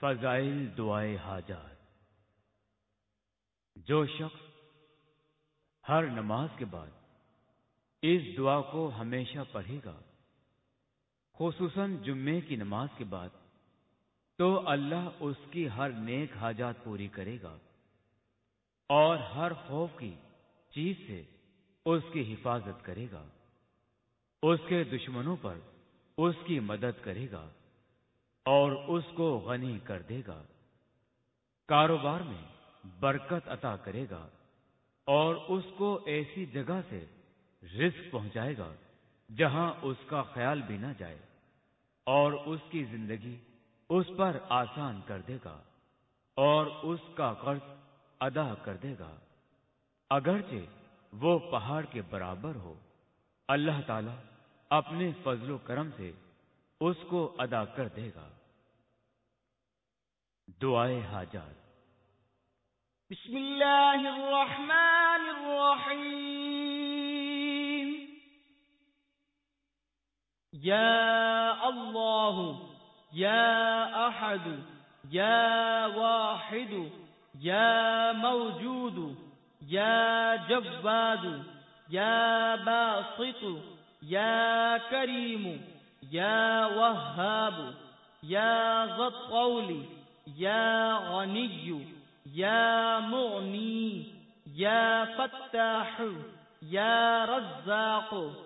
فضائل دعائے حاجات۔ جو شخص ہر نماز کے بعد اس دعا کو ہمیشہ پڑھے گا، خصوصاً جمعے کی نماز کے بعد، تو اللہ اس کی ہر نیک حاجات پوری کرے گا اور ہر خوف کی چیز سے اس کی حفاظت کرے گا، اس کے دشمنوں پر اس کی مدد کرے گا۔ اور اس کو غنی کر دے گا۔ کاروبار میں برکت عطا کرے گا اور اس کو ایسی جگہ سے رزق پہنچائے گا جہاں اس کا خیال بھی نہ جائے اور اس کی زندگی اس پر آسان کر دے گا اور اس کا قرض ادا کر دے گا۔ اگرچہ وہ پہاڑ کے برابر ہو، اللہ تعالی اپنے فضل و کرم سے اس کو ادا کر دے گا۔ دعائے حاجات۔ بسم اللہ الرحمن الرحیم۔ یا اللہ، یا احد، یا واحد، یا موجود، یا جواد، یا باسط، یا کریم۔ یا وهاب یا ذا الطول یا غنی یا مغنی یا فتاح یا رزاق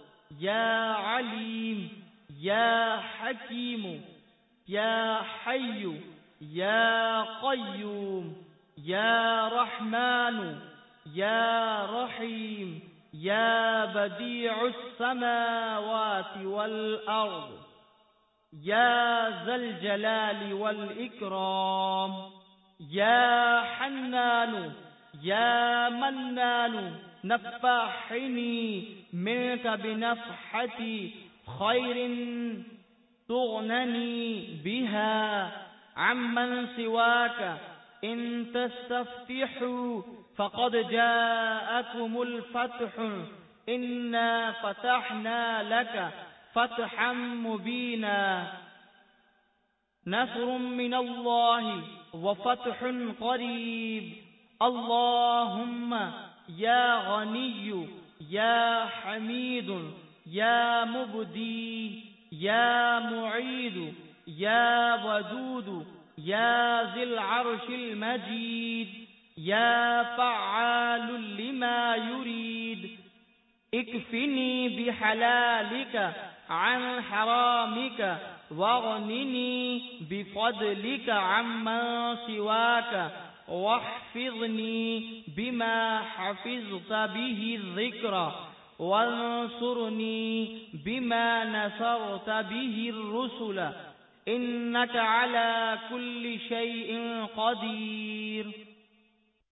یا علیم یا حکیم یا حی یا قیوم یا رحمان یا رحیم یا بدیع السماوات والأرض، يا ذا الجلال والإكرام، يا حنان، يا منان، نفحني منك بنفحة خير تغنني بها. عمن سواك إن تستفتحوا فقد جاءكم الفتح. إنا فتحنا لك فتحا مبينا. نصر من الله وفتح قريب. اللهم يا غني، يا حميد، يا مبدي، يا معيد، يا ودود، يا ذي العرش المجيد. يا فعال لما يريد اكفني بحلالك عن حرامك واغنني بفضلك عمن سواك واحفظني بما حفظت به الذكر وانصرني بما نصرت به الرسل إنك على كل شيء قدير